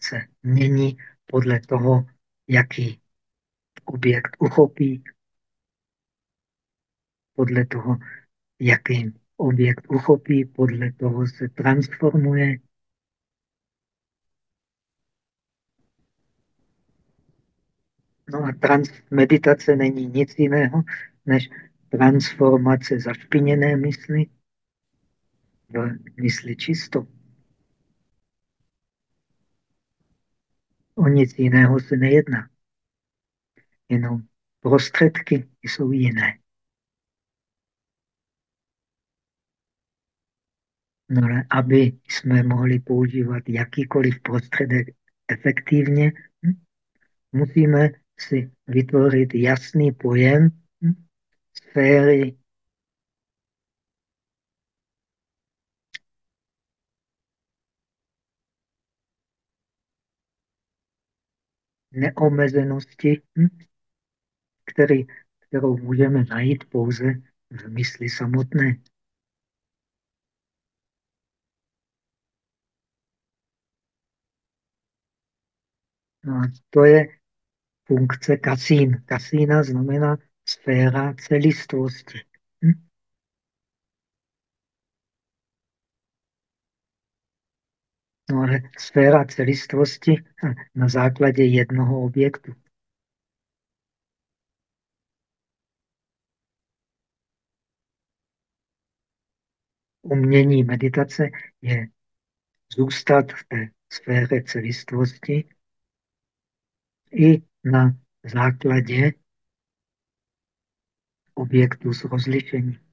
Speaker 1: Se mění podle toho, jaký objekt uchopí, podle toho, jaký objekt uchopí, podle toho se transformuje. No a trans meditace není nic jiného, než transformace zašpiněné mysli do mysli čisto. O nic jiného se nejedná. Jenom prostředky jsou jiné. No ale aby jsme mohli používat jakýkoliv prostředek efektivně, hm, musíme si vytvořit jasný pojem sféry neomezenosti, který, kterou můžeme najít pouze v mysli samotné. No a to je funkce kasín. Kasína znamená sféra celistvosti. Hm? No ale sféra celistvosti na základě jednoho objektu. Umění meditace je zůstat v té sféře celistvosti i na základě objektu s rozlišením.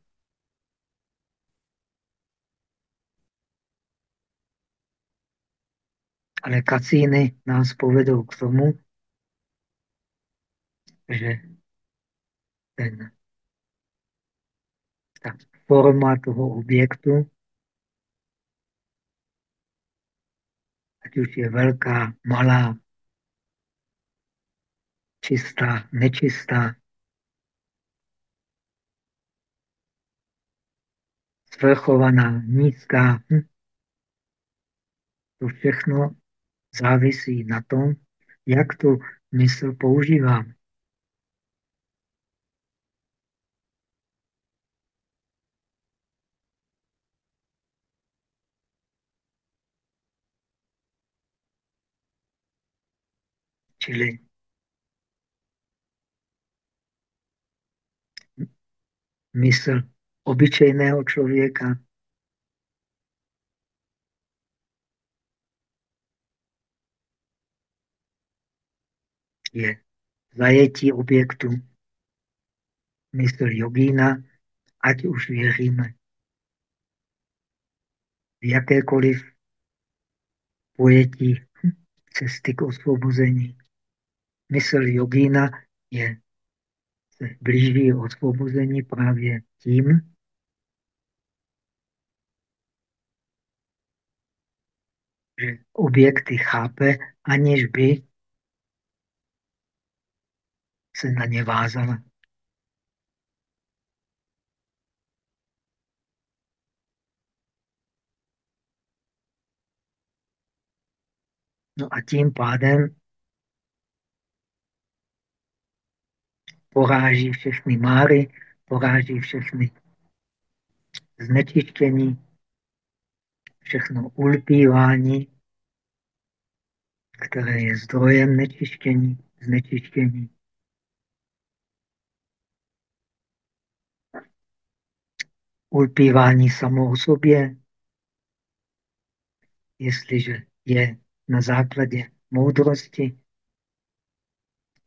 Speaker 1: Ale kacíny nás povedou k tomu, že ten, ta forma toho objektu, ať už je velká, malá, čistá, nečistá, svrchovaná, nízká. Hm? To všechno závisí na tom, jak tu mysl používám. Čili mysl obyčejného člověka je zajetí objektu. Mysl jogína, ať už věříme v jakékoliv pojetí cesty k osvobození. Mysl jogína je se blíží osvobození právě tím, že objekty chápe, aniž by se na ně vázala. No a tím pádem poráží všechny máry, poráží všechny znečištění, všechno ulpívání, které je zdrojem nečištění, znečištění. Ulpívání samo o sobě, jestliže je na základě moudrosti,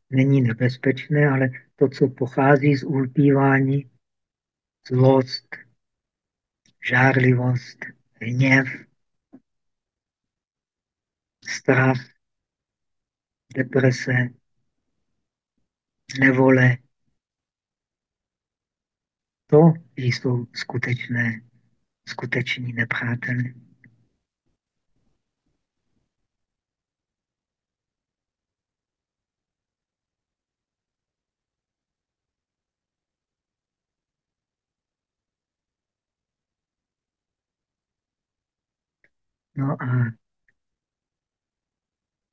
Speaker 1: není nebezpečné, ale to, co pochází z ulpívání, zlost, žárlivost, hněv, strach, deprese, nevole. To jsou skutečné, skuteční nepřátelé. No a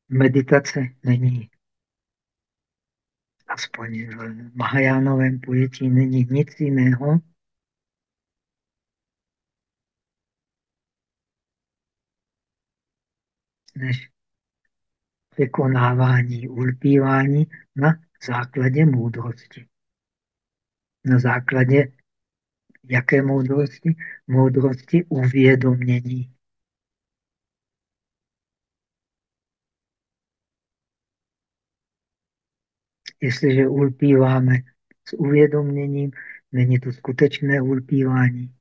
Speaker 1: meditace není, aspoň v Mahajánovém pojetí, není nic jiného, než překonávání, ulpívání na základě moudrosti. Na základě jaké moudrosti? Moudrosti uvědomění. Jestliže ulpíváme s uvědoměním, není to skutečné ulpívání.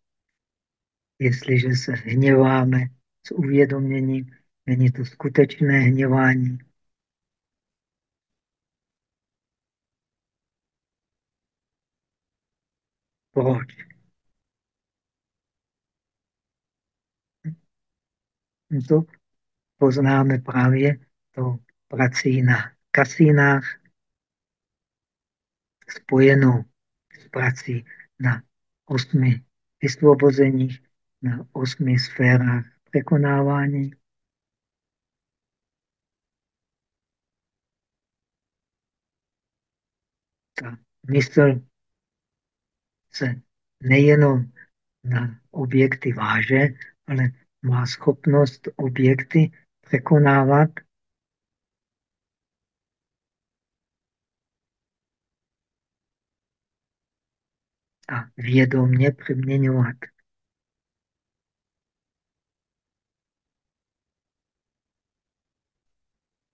Speaker 1: Jestliže se hněváme s uvědoměním, není to skutečné hněvání. Proč? To poznáme právě to prací na kasínách, spojenou s prací na osmi vysvobozeních, na osmi sférách překonávání. Ta mysl se nejenom na objekty váže, ale má schopnost objekty překonávat a vědomně přeměňovat.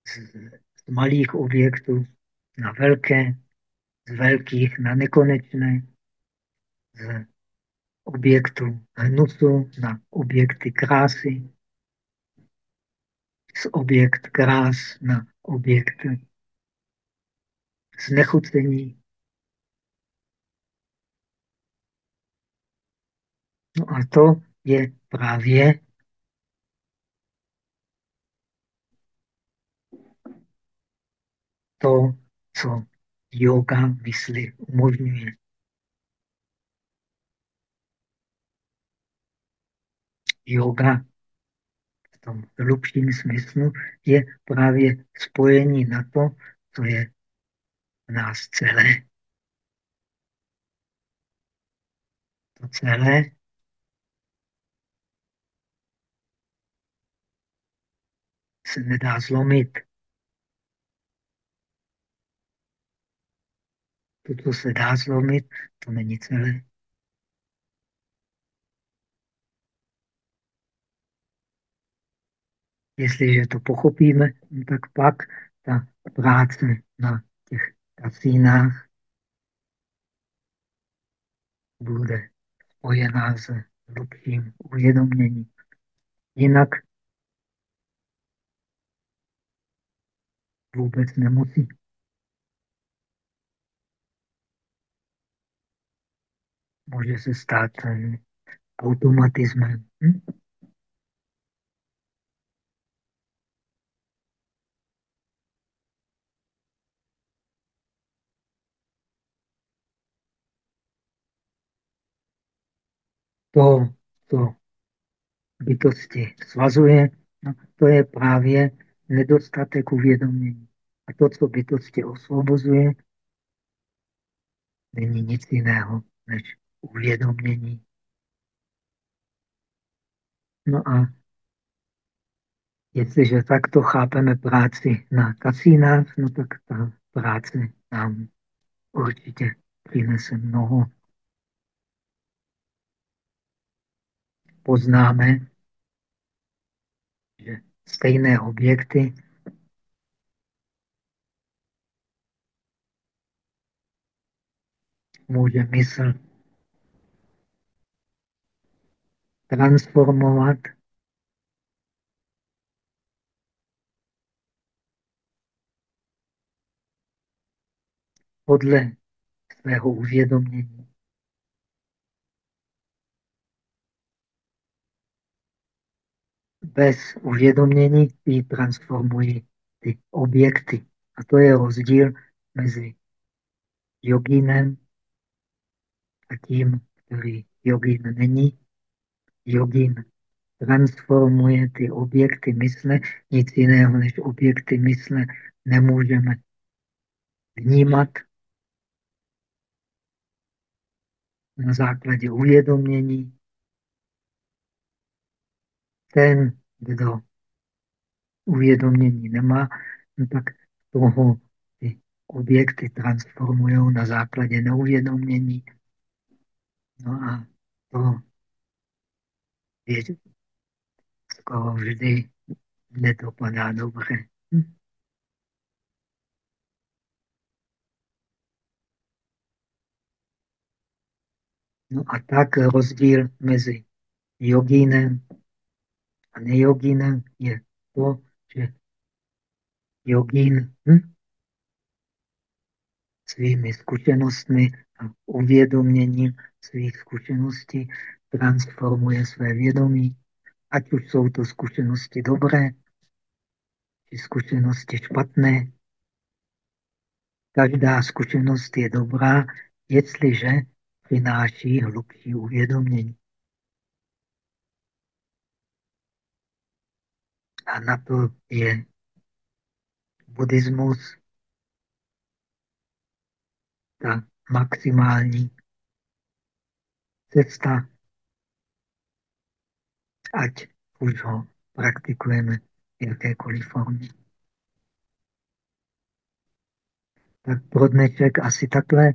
Speaker 1: Z, z malých objektů na velké, z velkých na nekonečné, z objektů hnusu na objekty krásy, z objekt krás na objekt znechucení No a to je právě to, co yoga mysli umožňuje. Yoga v tom hlubším smyslu je právě spojení na to, co je v nás celé. To celé se nedá zlomit. To, co se dá zlomit, to není celé. Jestliže to pochopíme, tak pak ta práce na těch kasínách bude spojená s hlubším uvědoměním. Jinak vůbec nemusí. Může se stát automatismem. Hm? To, co bytosti svazuje, no, to je právě nedostatek uvědomění. A to, co bytosti osvobozuje, není nic jiného než uvědomění. No a jestliže takto chápeme práci na kasínách, no tak ta práce nám určitě přinese mnoho. Poznáme, že stejné objekty může mysl transformovat podle svého uvědomění. Bez uvědomění ji transformují ty objekty. A to je rozdíl mezi jogínem a tím, který jogín není. Jogín transformuje ty objekty mysle. Nic jiného než objekty mysle nemůžeme vnímat na základě uvědomění. Ten, kdo uvědomění nemá, no tak toho ty objekty transformují na základě neuvědomění. No a to je skoro vždy nedopadá dobře. Hm? No a tak rozdíl mezi jogínem a nejogínem je to, že jogín hm, svými zkušenostmi a uvědoměním svých zkušeností transformuje své vědomí, ať už jsou to zkušenosti dobré, či zkušenosti špatné. Každá zkušenost je dobrá, jestliže přináší hlubší uvědomění. A na to je buddhismus ta maximální cesta, ať už ho praktikujeme v jakékoliv formě. Tak pro dnešek asi takhle.